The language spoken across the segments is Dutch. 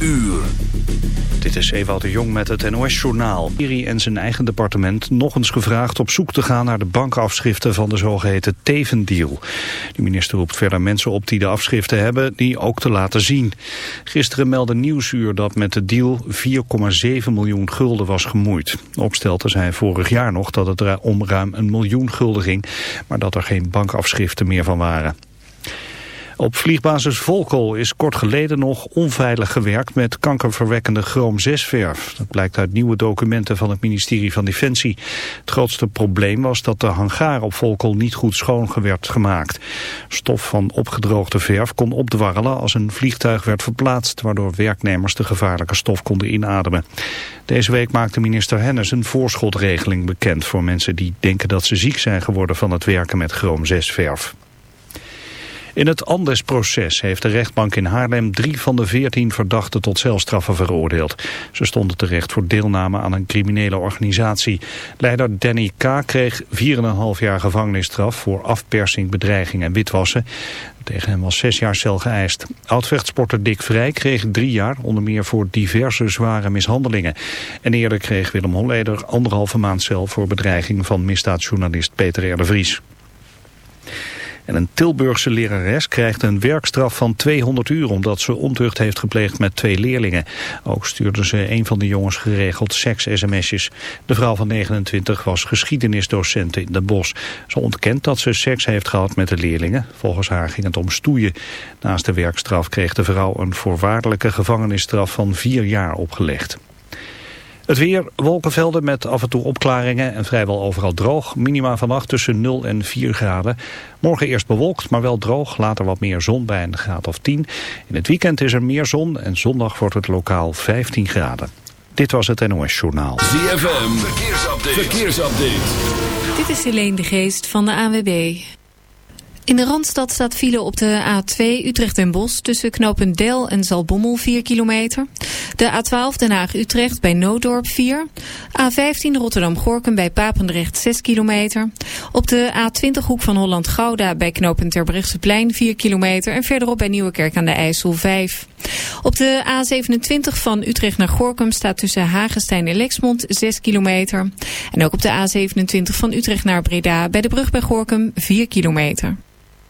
Uur. Dit is Ewout de Jong met het NOS-journaal. Iri en zijn eigen departement nog eens gevraagd op zoek te gaan naar de bankafschriften van de zogeheten Tevendeal. De minister roept verder mensen op die de afschriften hebben, die ook te laten zien. Gisteren meldde Nieuwsuur dat met de deal 4,7 miljoen gulden was gemoeid. Opstelten zei vorig jaar nog dat het om ruim een miljoen gulden ging, maar dat er geen bankafschriften meer van waren. Op vliegbasis Volkel is kort geleden nog onveilig gewerkt met kankerverwekkende chroom-6-verf. Dat blijkt uit nieuwe documenten van het ministerie van Defensie. Het grootste probleem was dat de hangaar op Volkel niet goed schoon werd gemaakt. Stof van opgedroogde verf kon opdwarrelen als een vliegtuig werd verplaatst, waardoor werknemers de gevaarlijke stof konden inademen. Deze week maakte minister Hennis een voorschotregeling bekend voor mensen die denken dat ze ziek zijn geworden van het werken met chroom-6-verf. In het Andes-proces heeft de rechtbank in Haarlem drie van de veertien verdachten tot celstraffen veroordeeld. Ze stonden terecht voor deelname aan een criminele organisatie. Leider Danny K. kreeg 4,5 jaar gevangenisstraf voor afpersing, bedreiging en witwassen. Tegen hem was zes jaar cel geëist. Oudvechtsporter Dick Vrij kreeg drie jaar, onder meer voor diverse zware mishandelingen. En eerder kreeg Willem Holleder anderhalve maand cel voor bedreiging van misdaadjournalist Peter R. de Vries. En een Tilburgse lerares krijgt een werkstraf van 200 uur... omdat ze ontucht heeft gepleegd met twee leerlingen. Ook stuurde ze een van de jongens geregeld seks-sms'jes. De vrouw van 29 was geschiedenisdocent in de Bos. Ze ontkent dat ze seks heeft gehad met de leerlingen. Volgens haar ging het om stoeien. Naast de werkstraf kreeg de vrouw een voorwaardelijke gevangenisstraf van vier jaar opgelegd. Het weer, wolkenvelden met af en toe opklaringen en vrijwel overal droog. Minima vannacht tussen 0 en 4 graden. Morgen eerst bewolkt, maar wel droog. Later wat meer zon bij een graad of 10. In het weekend is er meer zon en zondag wordt het lokaal 15 graden. Dit was het NOS Journaal. ZFM, verkeersupdate. verkeersupdate. Dit is Helene de Geest van de AWB. In de Randstad staat file op de A2 Utrecht en Bos tussen knooppunt Del en Zalbommel 4 kilometer. De A12 Den Haag-Utrecht bij Noodorp 4. A15 Rotterdam-Gorkum bij Papendrecht 6 kilometer. Op de A20 Hoek van Holland-Gouda bij knooppunt Terbrechtseplein 4 kilometer. En verderop bij Nieuwekerk aan de IJssel 5. Op de A27 van Utrecht naar Gorkum staat tussen Hagestein en Lexmond 6 kilometer. En ook op de A27 van Utrecht naar Breda bij de brug bij Gorkum 4 kilometer.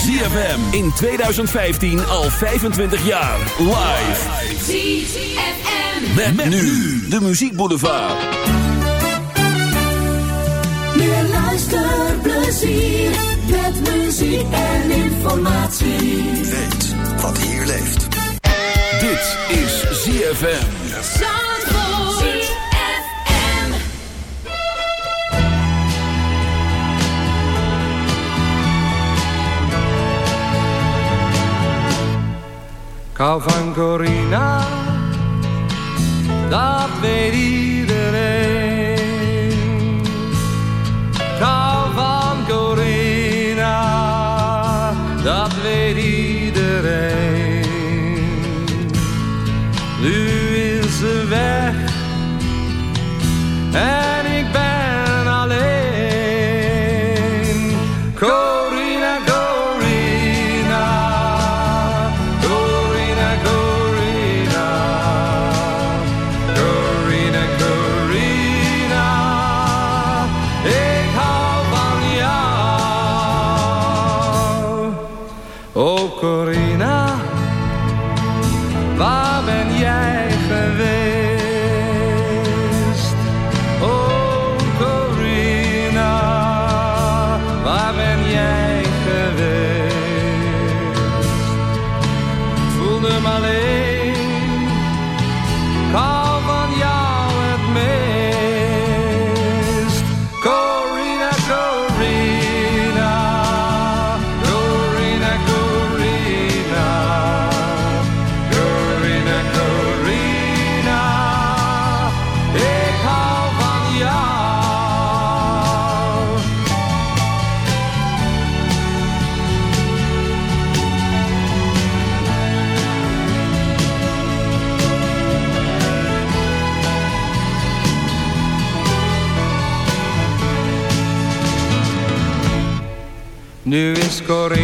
ZFM in 2015 al 25 jaar. Live. ZFM. Met, met nu de Muziek Boulevard. Meer luisterplezier. Met muziek en informatie. Weet wat hier leeft. Dit is. ZFM. kou van Corina, dat weet iedereen. Kou van Corina, dat weet iedereen. Nu is ze weg. En corre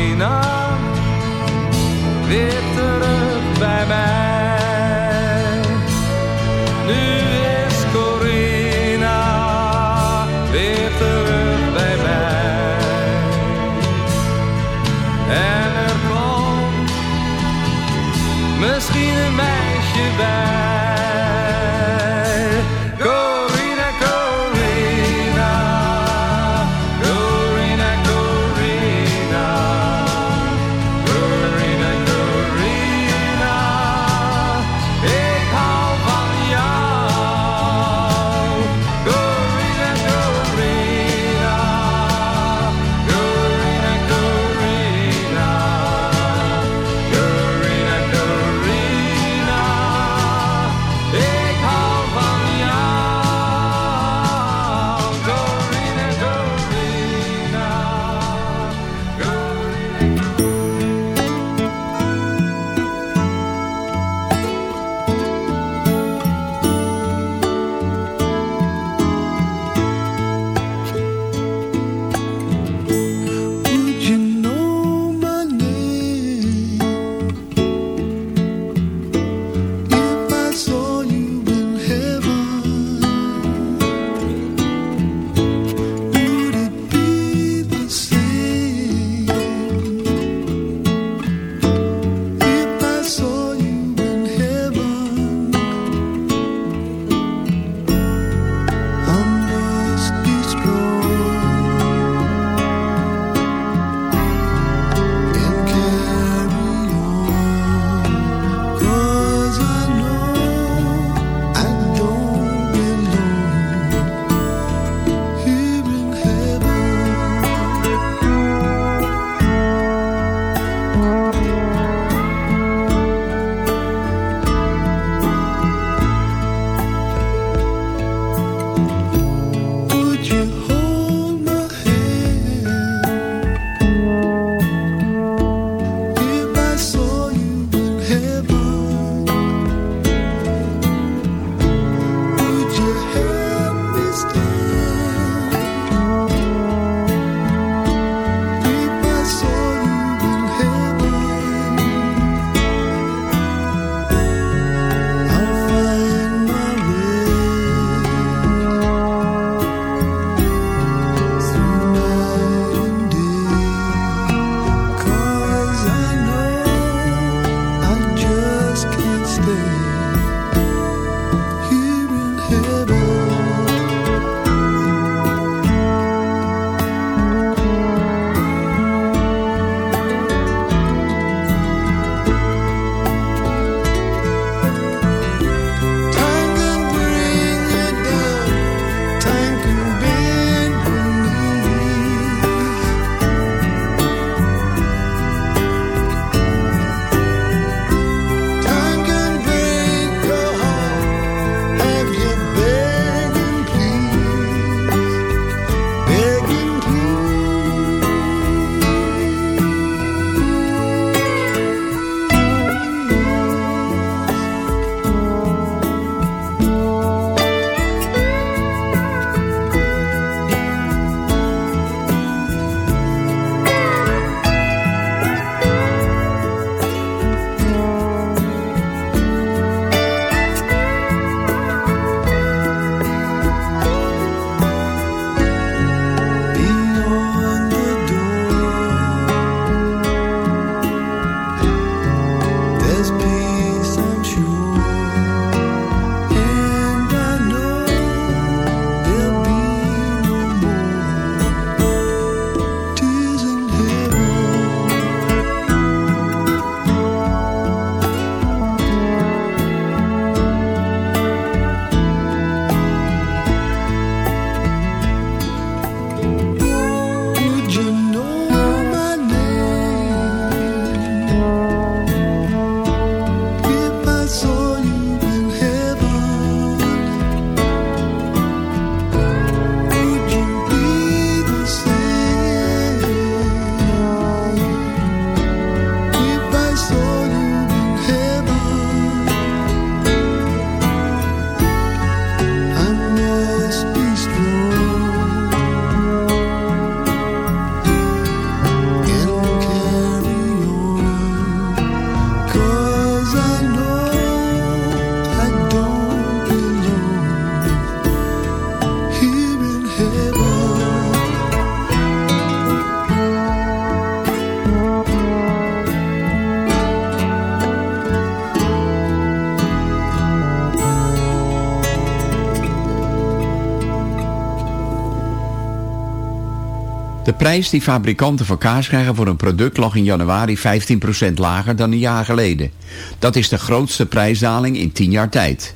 prijs die fabrikanten van kaas krijgen voor een product lag in januari 15% lager dan een jaar geleden. Dat is de grootste prijsdaling in 10 jaar tijd.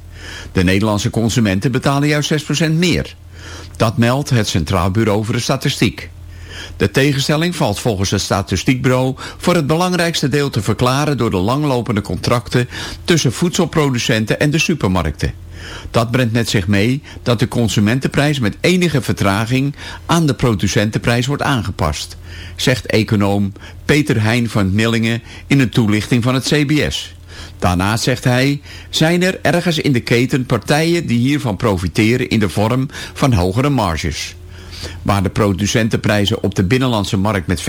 De Nederlandse consumenten betalen juist 6% meer. Dat meldt het Centraal Bureau voor de Statistiek. De tegenstelling valt volgens het statistiekbureau voor het belangrijkste deel te verklaren door de langlopende contracten tussen voedselproducenten en de supermarkten. Dat brengt met zich mee dat de consumentenprijs met enige vertraging aan de producentenprijs wordt aangepast, zegt econoom Peter Heijn van Millingen in een toelichting van het CBS. Daarnaast zegt hij, zijn er ergens in de keten partijen die hiervan profiteren in de vorm van hogere marges. Waar de producentenprijzen op de binnenlandse markt met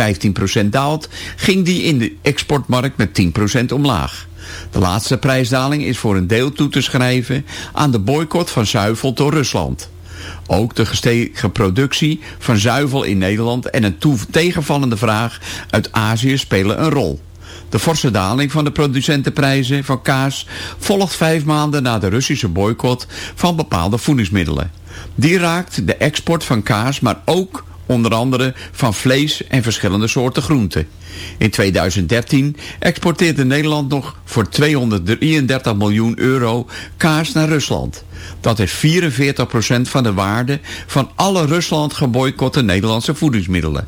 15% daalt, ging die in de exportmarkt met 10% omlaag. De laatste prijsdaling is voor een deel toe te schrijven aan de boycott van zuivel door Rusland. Ook de gestegen productie van zuivel in Nederland en een tegenvallende vraag uit Azië spelen een rol. De forse daling van de producentenprijzen van kaas volgt vijf maanden na de Russische boycott van bepaalde voedingsmiddelen. Die raakt de export van kaas, maar ook onder andere van vlees en verschillende soorten groenten. In 2013 exporteerde Nederland nog voor 233 miljoen euro kaas naar Rusland. Dat is 44% van de waarde van alle Rusland geboycotte Nederlandse voedingsmiddelen.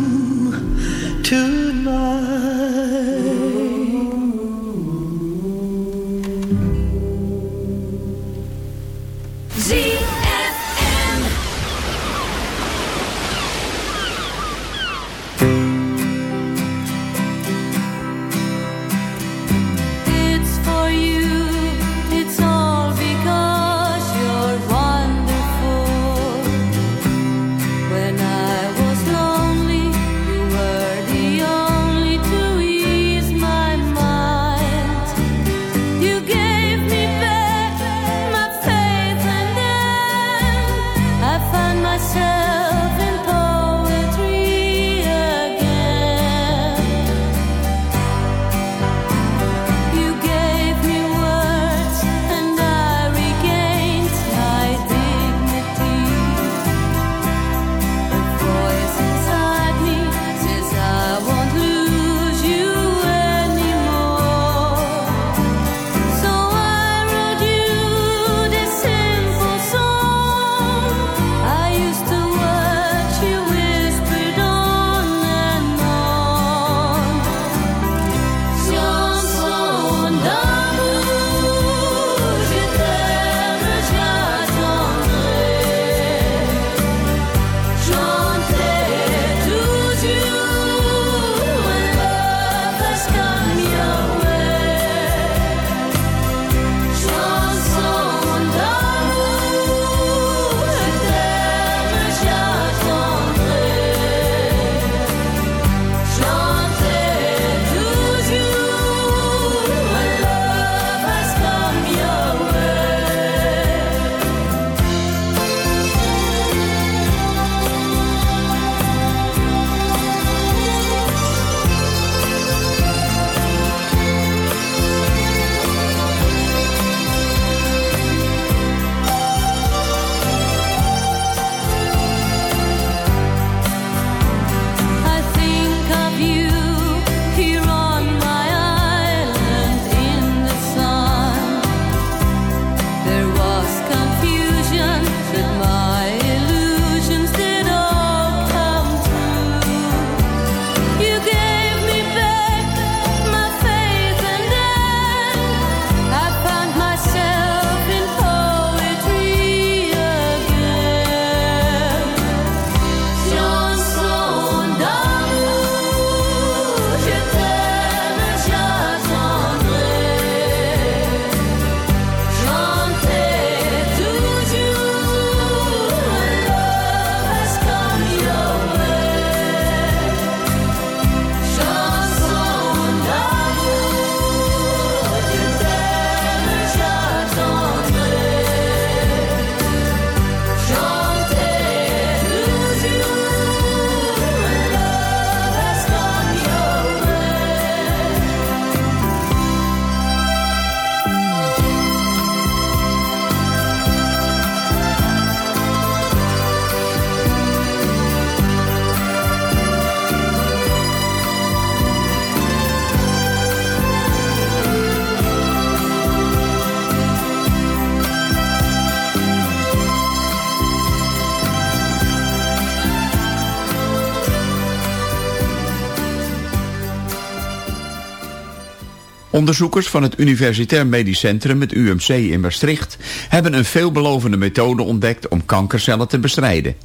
Onderzoekers van het Universitair Medisch Centrum, het UMC in Maastricht, hebben een veelbelovende methode ontdekt om kankercellen te bestrijden.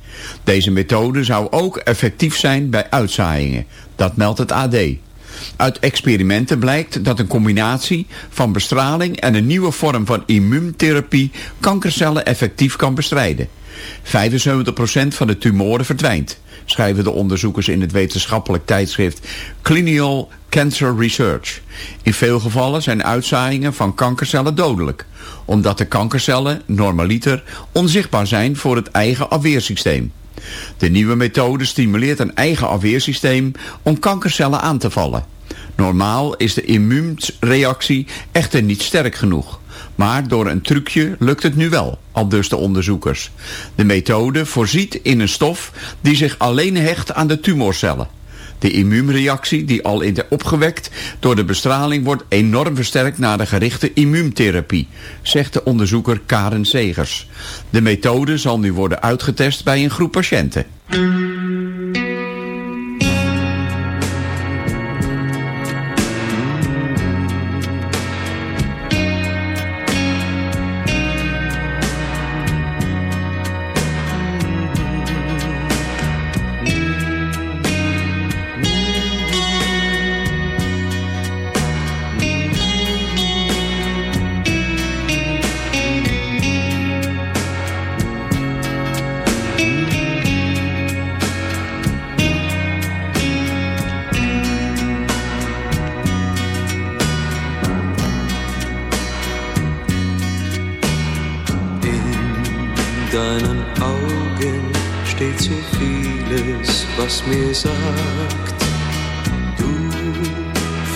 Deze methode zou ook effectief zijn bij uitzaaiingen. Dat meldt het AD. Uit experimenten blijkt dat een combinatie van bestraling en een nieuwe vorm van immuuntherapie kankercellen effectief kan bestrijden. 75% van de tumoren verdwijnt, schrijven de onderzoekers in het wetenschappelijk tijdschrift Clinical Cancer Research. In veel gevallen zijn uitzaaiingen van kankercellen dodelijk, omdat de kankercellen normaliter onzichtbaar zijn voor het eigen afweersysteem. De nieuwe methode stimuleert een eigen afweersysteem om kankercellen aan te vallen. Normaal is de immuunreactie echter niet sterk genoeg. Maar door een trucje lukt het nu wel, al dus de onderzoekers. De methode voorziet in een stof die zich alleen hecht aan de tumorcellen. De immuunreactie die al is opgewekt door de bestraling wordt enorm versterkt na de gerichte immuuntherapie, zegt de onderzoeker Karen Segers. De methode zal nu worden uitgetest bij een groep patiënten.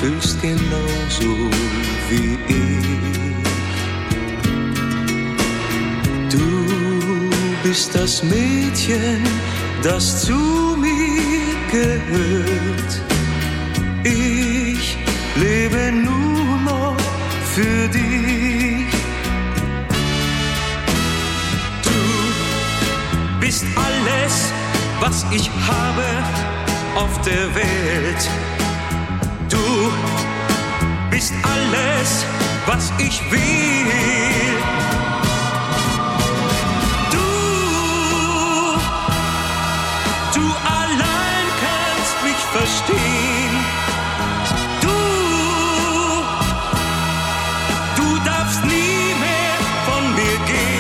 Fühlst genauso wie ich. Du bist das Mädchen, das zu mir gehört. Ich lebe nur noch für dich. bist alles, was ich habe auf der Welt. Du bist alles, was ich will. Du, du allein kannst mich verstehen. Du, du darfst nie mehr von mir gehen.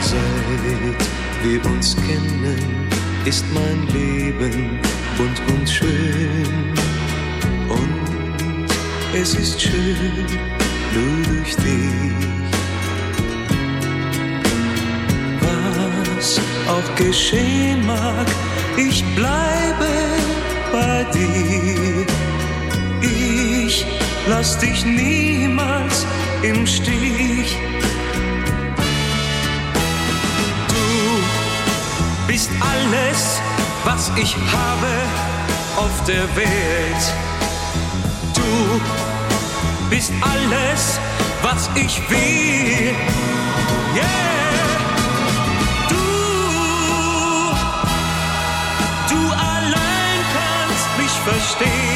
Seit wir uns kennen, ist mein Leben bunt und schön. Es ist schön, nur durch dich. Was auch geschehen mag, ich bleibe bei dir. Ich lass dich niemals im Stich. bist alles, was ich habe auf der Welt. Du bist alles, was ich will. Yeah. Du, du allein kannst mich verstehen.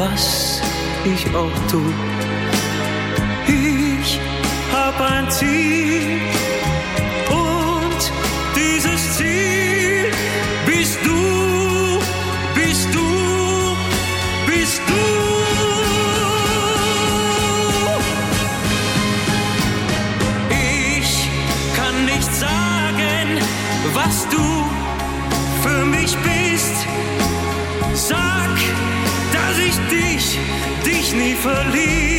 was ich auch tu. Ich hab ein Ziel verlies.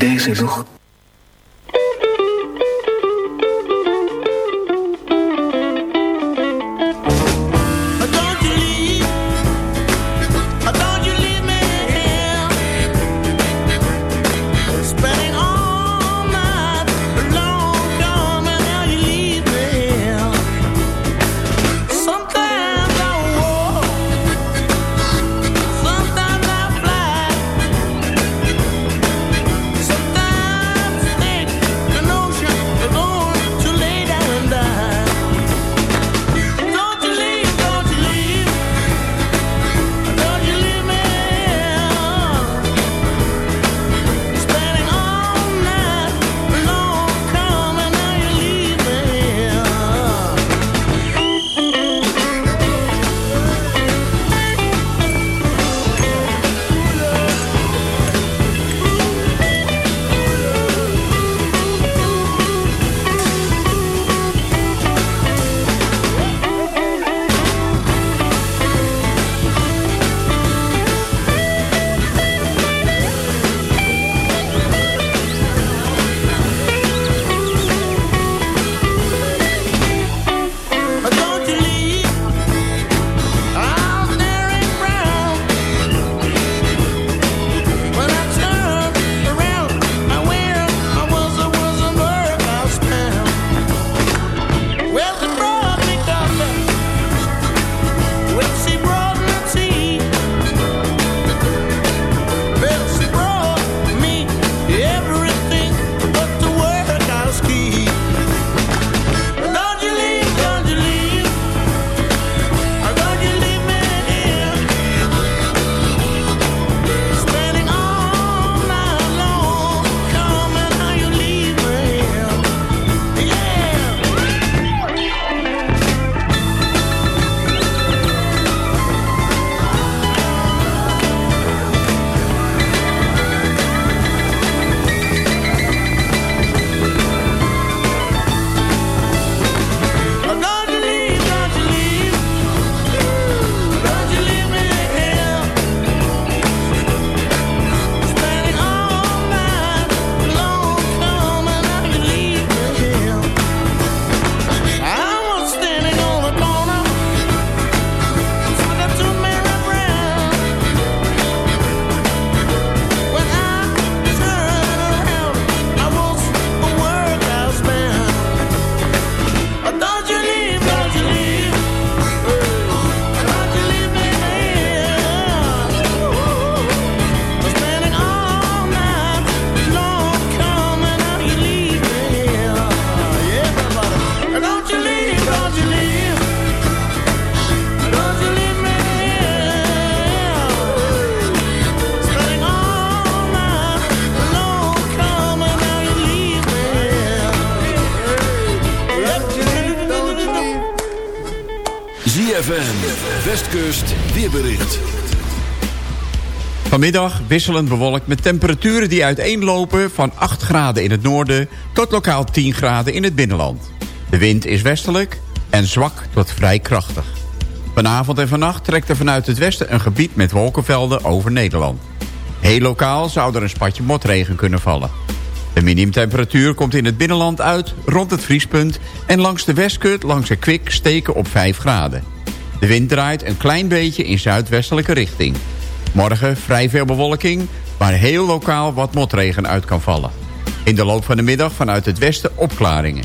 deze lucht. ZFM, Westkust, weerbericht. Vanmiddag wisselend bewolkt met temperaturen die uiteenlopen van 8 graden in het noorden tot lokaal 10 graden in het binnenland. De wind is westelijk en zwak tot vrij krachtig. Vanavond en vannacht trekt er vanuit het westen een gebied met wolkenvelden over Nederland. Heel lokaal zou er een spatje motregen kunnen vallen. De minimumtemperatuur komt in het binnenland uit rond het vriespunt... en langs de westkut, langs de kwik steken op 5 graden. De wind draait een klein beetje in zuidwestelijke richting. Morgen vrij veel bewolking, waar heel lokaal wat motregen uit kan vallen. In de loop van de middag vanuit het westen opklaringen.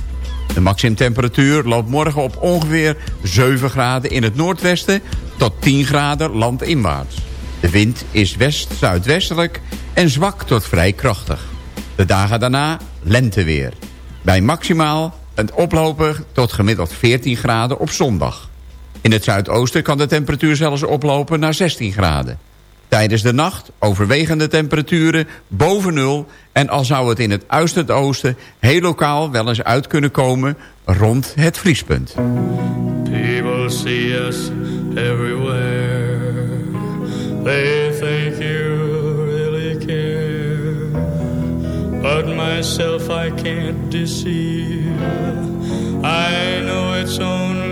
De maximumtemperatuur loopt morgen op ongeveer 7 graden in het noordwesten... tot 10 graden landinwaarts. De wind is west-zuidwestelijk en zwak tot vrij krachtig. De dagen daarna lenteweer. Bij maximaal een oploper tot gemiddeld 14 graden op zondag. In het zuidoosten kan de temperatuur zelfs oplopen naar 16 graden. Tijdens de nacht overwegende temperaturen boven nul... en al zou het in het uiterste oosten heel lokaal wel eens uit kunnen komen... rond het vriespunt. People see us everywhere. They think you really care. But myself I can't deceive. I know it's only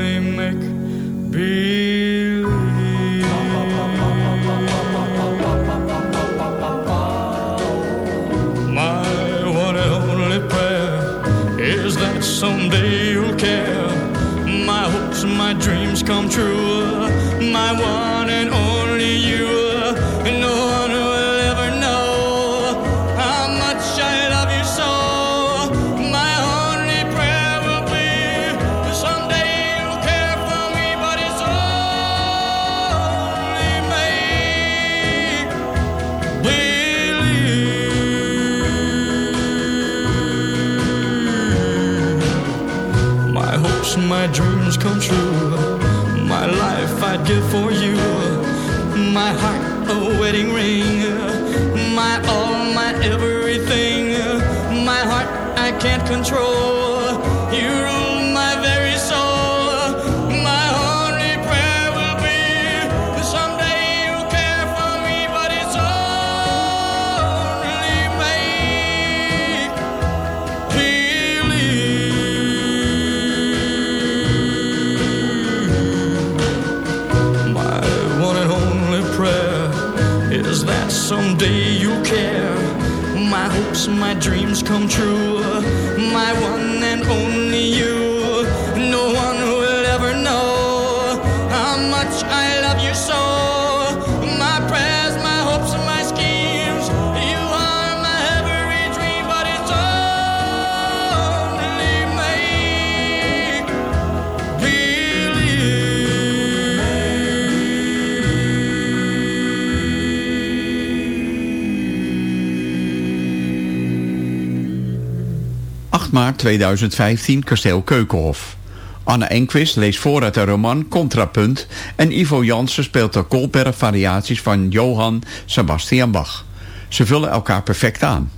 someday you'll care. My hopes, my dreams come true. My one 2015, kasteel Keukenhof. Anne Enquist leest voor uit de roman Contrapunt... en Ivo Jansen speelt de Goldberg variaties van Johann Sebastian Bach. Ze vullen elkaar perfect aan.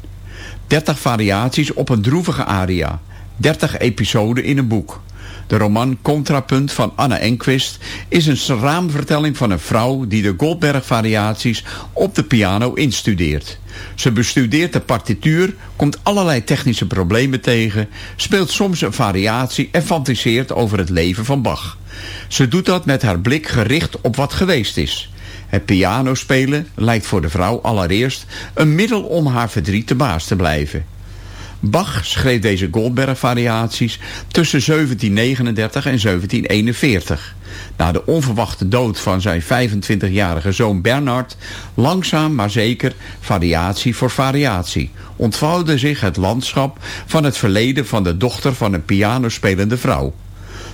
30 variaties op een droevige aria. 30 episoden in een boek. De roman Contrapunt van Anne Enquist is een raamvertelling van een vrouw die de Goldberg-variaties op de piano instudeert. Ze bestudeert de partituur, komt allerlei technische problemen tegen, speelt soms een variatie en fantaseert over het leven van Bach. Ze doet dat met haar blik gericht op wat geweest is. Het pianospelen lijkt voor de vrouw allereerst een middel om haar verdriet te baas te blijven. Bach schreef deze Goldberg-variaties tussen 1739 en 1741. Na de onverwachte dood van zijn 25-jarige zoon Bernard... langzaam maar zeker variatie voor variatie... ontvouwde zich het landschap van het verleden van de dochter van een pianospelende vrouw.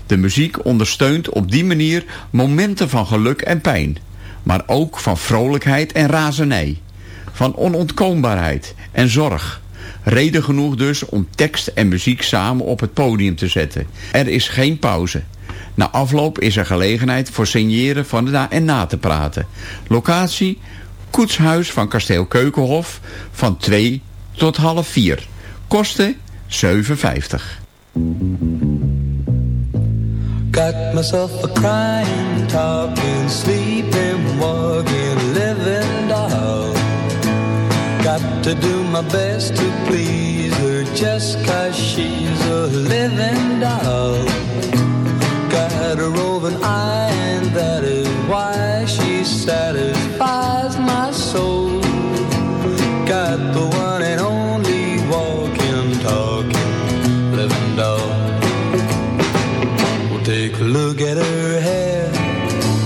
De muziek ondersteunt op die manier momenten van geluk en pijn... maar ook van vrolijkheid en razernij... van onontkoombaarheid en zorg... Reden genoeg dus om tekst en muziek samen op het podium te zetten. Er is geen pauze. Na afloop is er gelegenheid voor signeren van de na en na te praten. Locatie, koetshuis van kasteel Keukenhof van 2 tot half 4. Kosten 7,50. Got myself a crying, talking, sleeping, walking, got to do my best to please her just cause she's a living doll. Got a roving eye, and that is why she satisfies my soul. Got the one and only walking, talking, living doll. Well, take a look at her hair,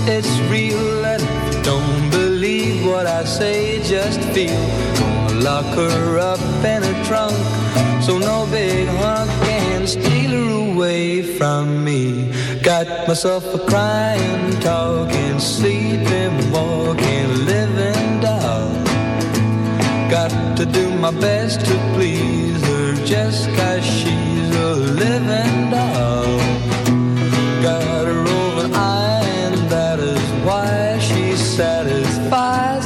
it's real. And don't believe what I say, just feel Lock her up in a trunk so no big hunk can steal her away from me. Got myself a crying, talking, sleeping, walking, living doll. Got to do my best to please her just cause she's a living doll. Got her over eye and that is why she satisfies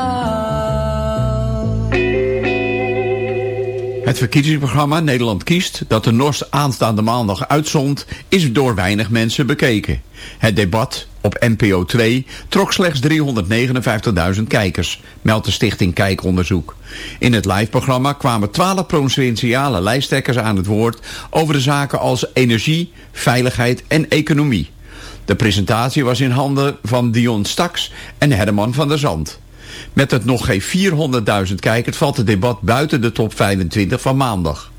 Het verkiezingsprogramma Nederland kiest dat de NOS aanstaande maandag uitzond is door weinig mensen bekeken. Het debat op NPO 2 trok slechts 359.000 kijkers, meldt de stichting Kijkonderzoek. In het liveprogramma kwamen 12 provinciale lijsttrekkers aan het woord over de zaken als energie, veiligheid en economie. De presentatie was in handen van Dion Staks en Herman van der Zand. Met het nog geen 400.000 kijkers valt het debat buiten de top 25 van maandag.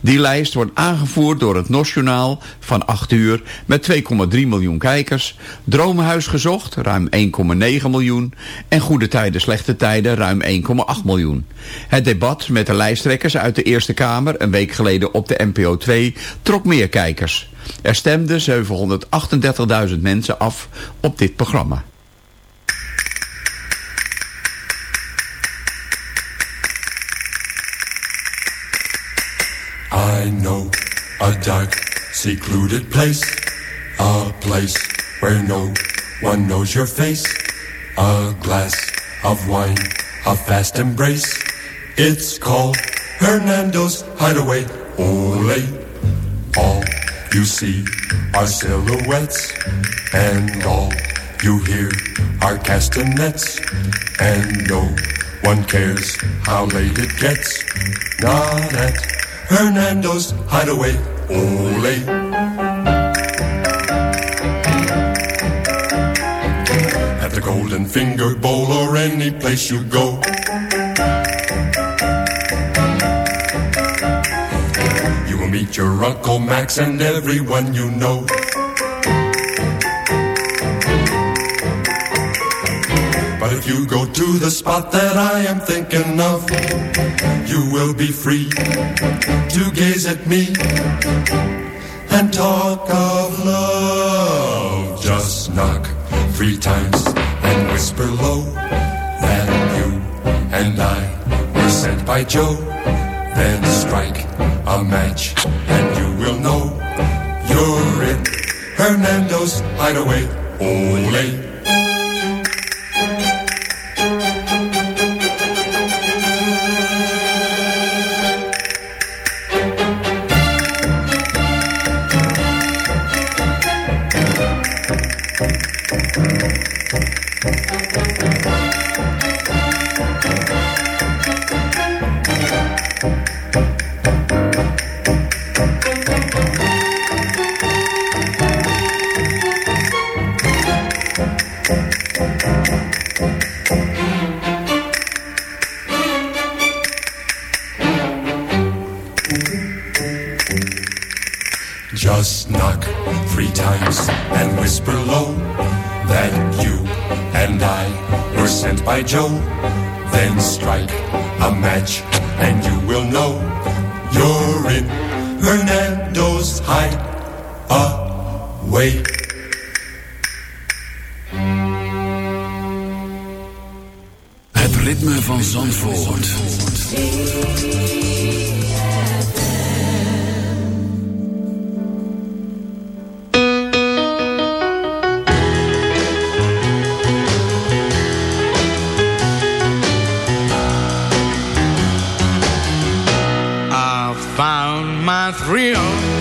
Die lijst wordt aangevoerd door het Nationaal van 8 uur met 2,3 miljoen kijkers. Droomhuis gezocht, ruim 1,9 miljoen. En Goede Tijden, Slechte Tijden, ruim 1,8 miljoen. Het debat met de lijsttrekkers uit de Eerste Kamer een week geleden op de NPO 2 trok meer kijkers. Er stemden 738.000 mensen af op dit programma. Know a dark, secluded place. A place where no one knows your face. A glass of wine, a fast embrace. It's called Hernando's Hideaway. Ole. All you see are silhouettes. And all you hear are castanets. And no one cares how late it gets. Not at Hernando's Hideaway. Ole. At the Golden Finger Bowl or any place you go. You will meet your Uncle Max and everyone you know. If you go to the spot that I am thinking of, you will be free to gaze at me and talk of love. Just knock three times and whisper low that you and I were sent by Joe. Then strike a match and you will know you're in Hernando's hideaway. Ole. Rio.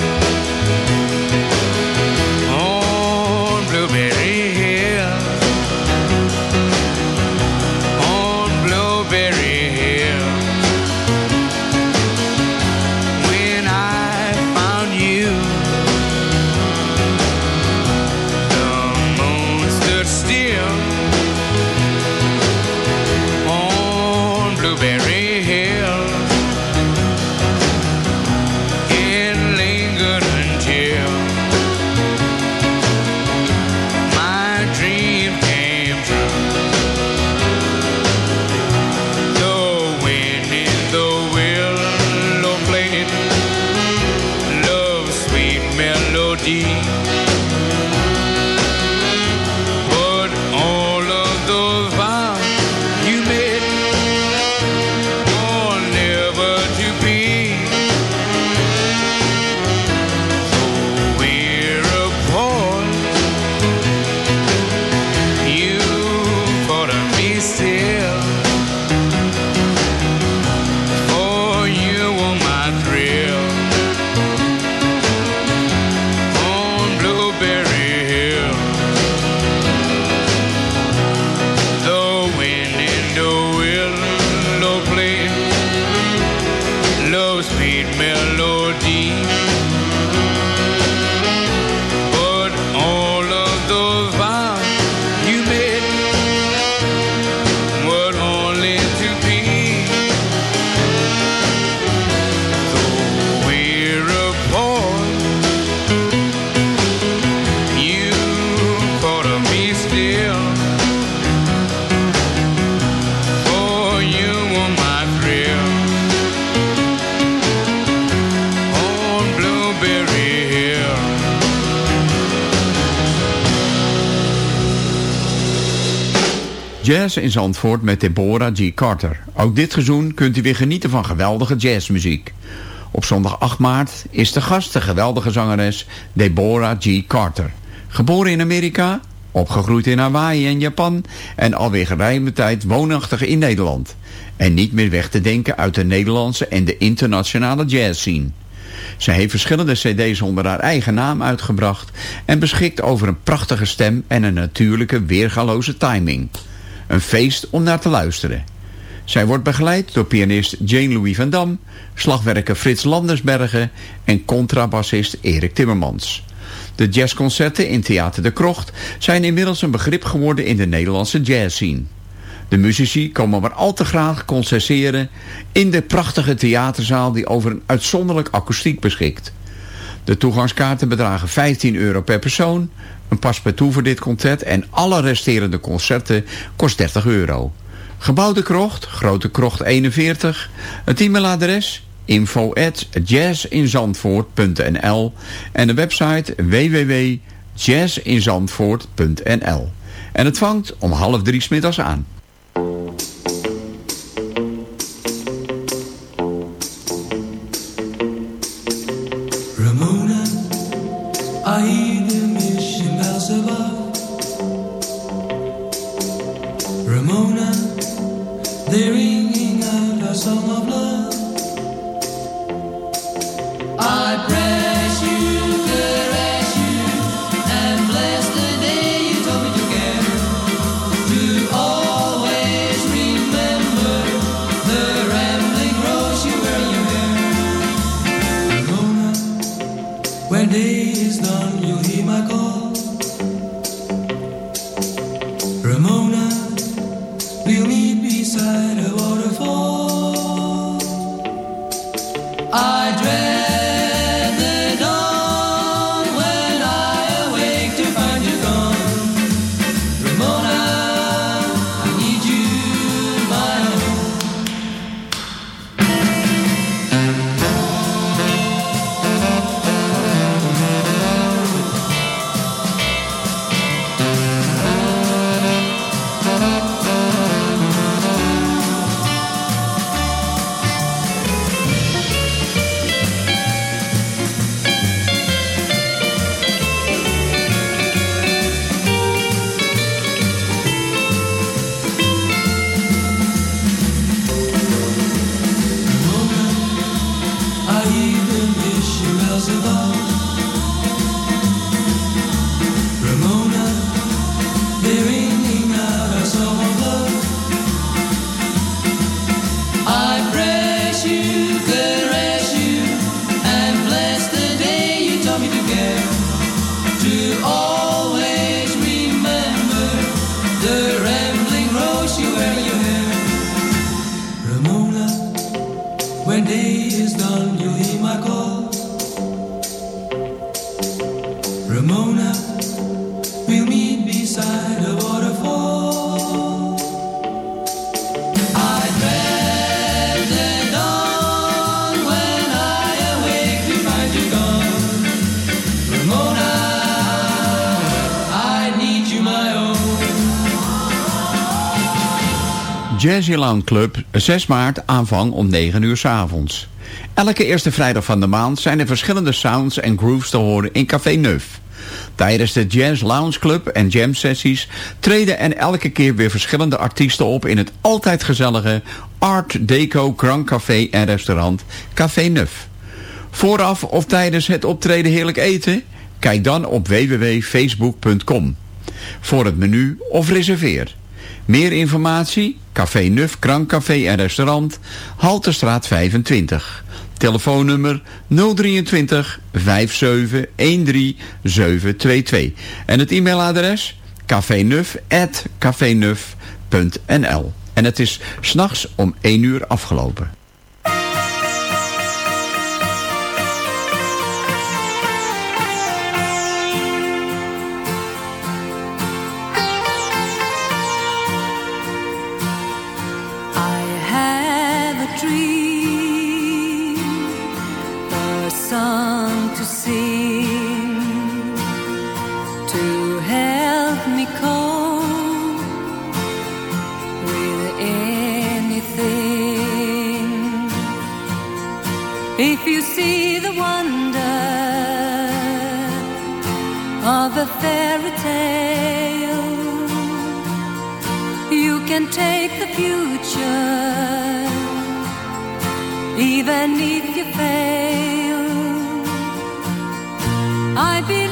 Jazz in Zandvoort met Deborah G. Carter. Ook dit seizoen kunt u weer genieten van geweldige jazzmuziek. Op zondag 8 maart is de gast de geweldige zangeres Deborah G. Carter. Geboren in Amerika, opgegroeid in Hawaii en Japan... en alweer geruime tijd woonachtig in Nederland. En niet meer weg te denken uit de Nederlandse en de internationale jazzscene. Ze heeft verschillende cd's onder haar eigen naam uitgebracht... en beschikt over een prachtige stem en een natuurlijke weergaloze timing. Een feest om naar te luisteren. Zij wordt begeleid door pianist Jane-Louis van Dam... slagwerker Frits Landersbergen en contrabassist Erik Timmermans. De jazzconcerten in Theater de Krocht zijn inmiddels een begrip geworden in de Nederlandse jazzscene. De muzici komen maar al te graag concesseren in de prachtige theaterzaal die over een uitzonderlijk akoestiek beschikt. De toegangskaarten bedragen 15 euro per persoon, een paspartout voor dit concert en alle resterende concerten kost 30 euro. Gebouw de Krocht, Grote Krocht 41, het e-mailadres info at jazzinzandvoort.nl en de website www.jazzinzandvoort.nl En het vangt om half drie 's middags aan. Ramona, they're ringing out a song of love. Ramona, we'll meet beside a waterfall. Jazzy Lounge Club, 6 maart, aanvang om 9 uur s avonds. Elke eerste vrijdag van de maand zijn er verschillende sounds en grooves te horen in Café Neuf. Tijdens de Jazz Lounge Club en jam sessies treden en elke keer weer verschillende artiesten op in het altijd gezellige Art Deco Grand Café en restaurant Café Neuf. Vooraf of tijdens het optreden heerlijk eten? Kijk dan op www.facebook.com voor het menu of reserveer. Meer informatie? Café Nuf, Krankcafé en restaurant, Halterstraat 25. Telefoonnummer 023 57 13 722. En het e-mailadres? cafenuf. En het is s'nachts om 1 uur afgelopen. Can take the future, even if you fail. I believe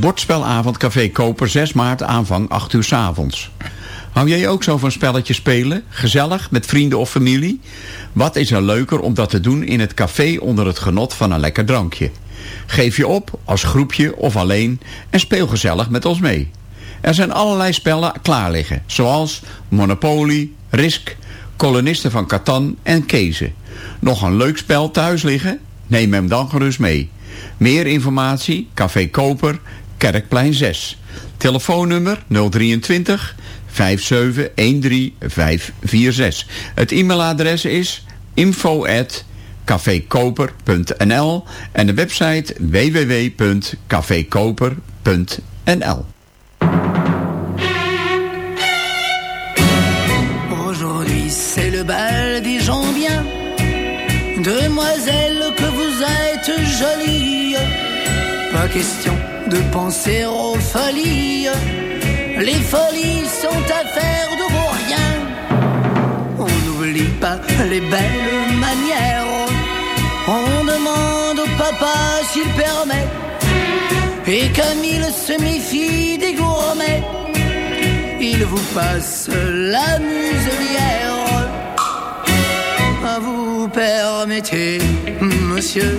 Bordspelavond Café Koper 6 maart aanvang 8 uur s avonds. Hou jij ook zo van spelletjes spelen? Gezellig, met vrienden of familie? Wat is er leuker om dat te doen in het café onder het genot van een lekker drankje? Geef je op, als groepje of alleen, en speel gezellig met ons mee. Er zijn allerlei spellen klaar liggen, zoals Monopoly, Risk, Kolonisten van Catan en Kezen. Nog een leuk spel thuis liggen? Neem hem dan gerust mee. Meer informatie, Café Koper, Kerkplein 6. Telefoonnummer 023 5713546. Het e-mailadres is info at cafekoper.nl en de website www.cafekoper.nl Aujourd'hui c'est le bal des gens bien Demoiselle que vous êtes jolie Pas question de penser aux folies. Les folies sont affaires de vos On n'oublie pas les belles manières. On demande au papa s'il permet. Et comme il se méfie des gourmets Il vous passe la muselière. Vous permettez, monsieur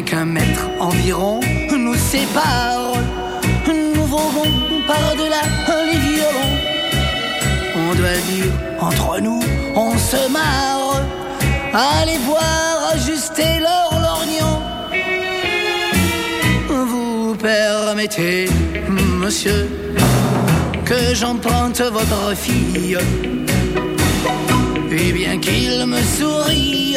Qu'un mètre environ. Nous sépare Nous volons par-delà les violons. On doit dire entre nous on se marre. Allez voir ajuster leur lorgnon. Vous permettez, monsieur Que j'emprunte votre fille. Et bien qu'il me sourie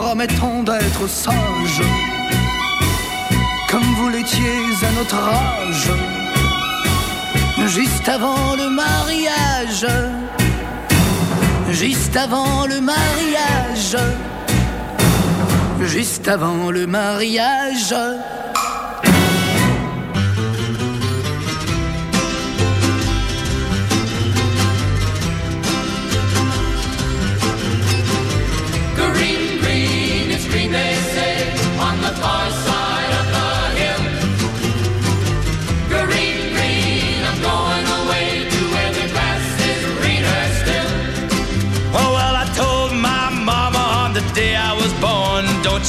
promettons d'être sages Comme vous l'étiez à notre âge Juste avant le mariage Juste avant le mariage Juste avant le mariage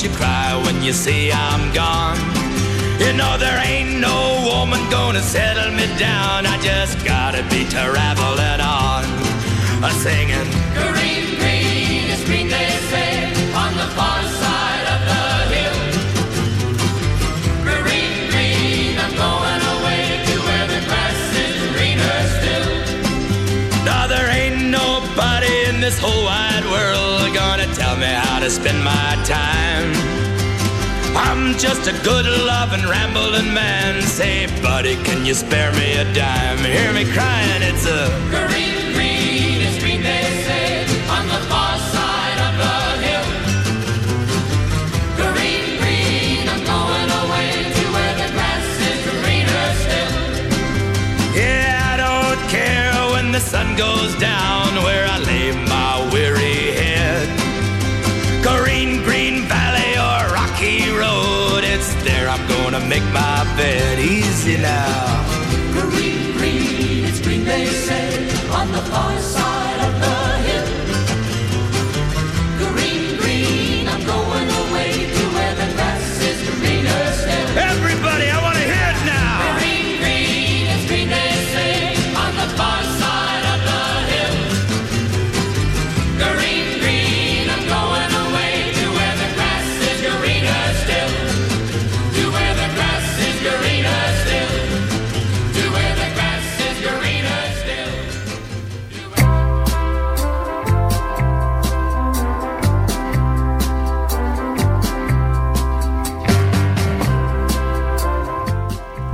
you cry when you see I'm gone. You know, there ain't no woman gonna settle me down. I just gotta be traveling on. A singing. Green, green, it's green they say on the far this whole wide world gonna tell me how to spend my time? I'm just a good loving rambling man. Say, buddy, can you spare me a dime? Hear me crying, it's a green, green street they say on the far side of the hill. Green, green, I'm going away to where the grass is greener still. Yeah, I don't care when the sun goes down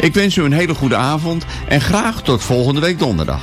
Ik wens u een hele goede avond en graag tot volgende week donderdag.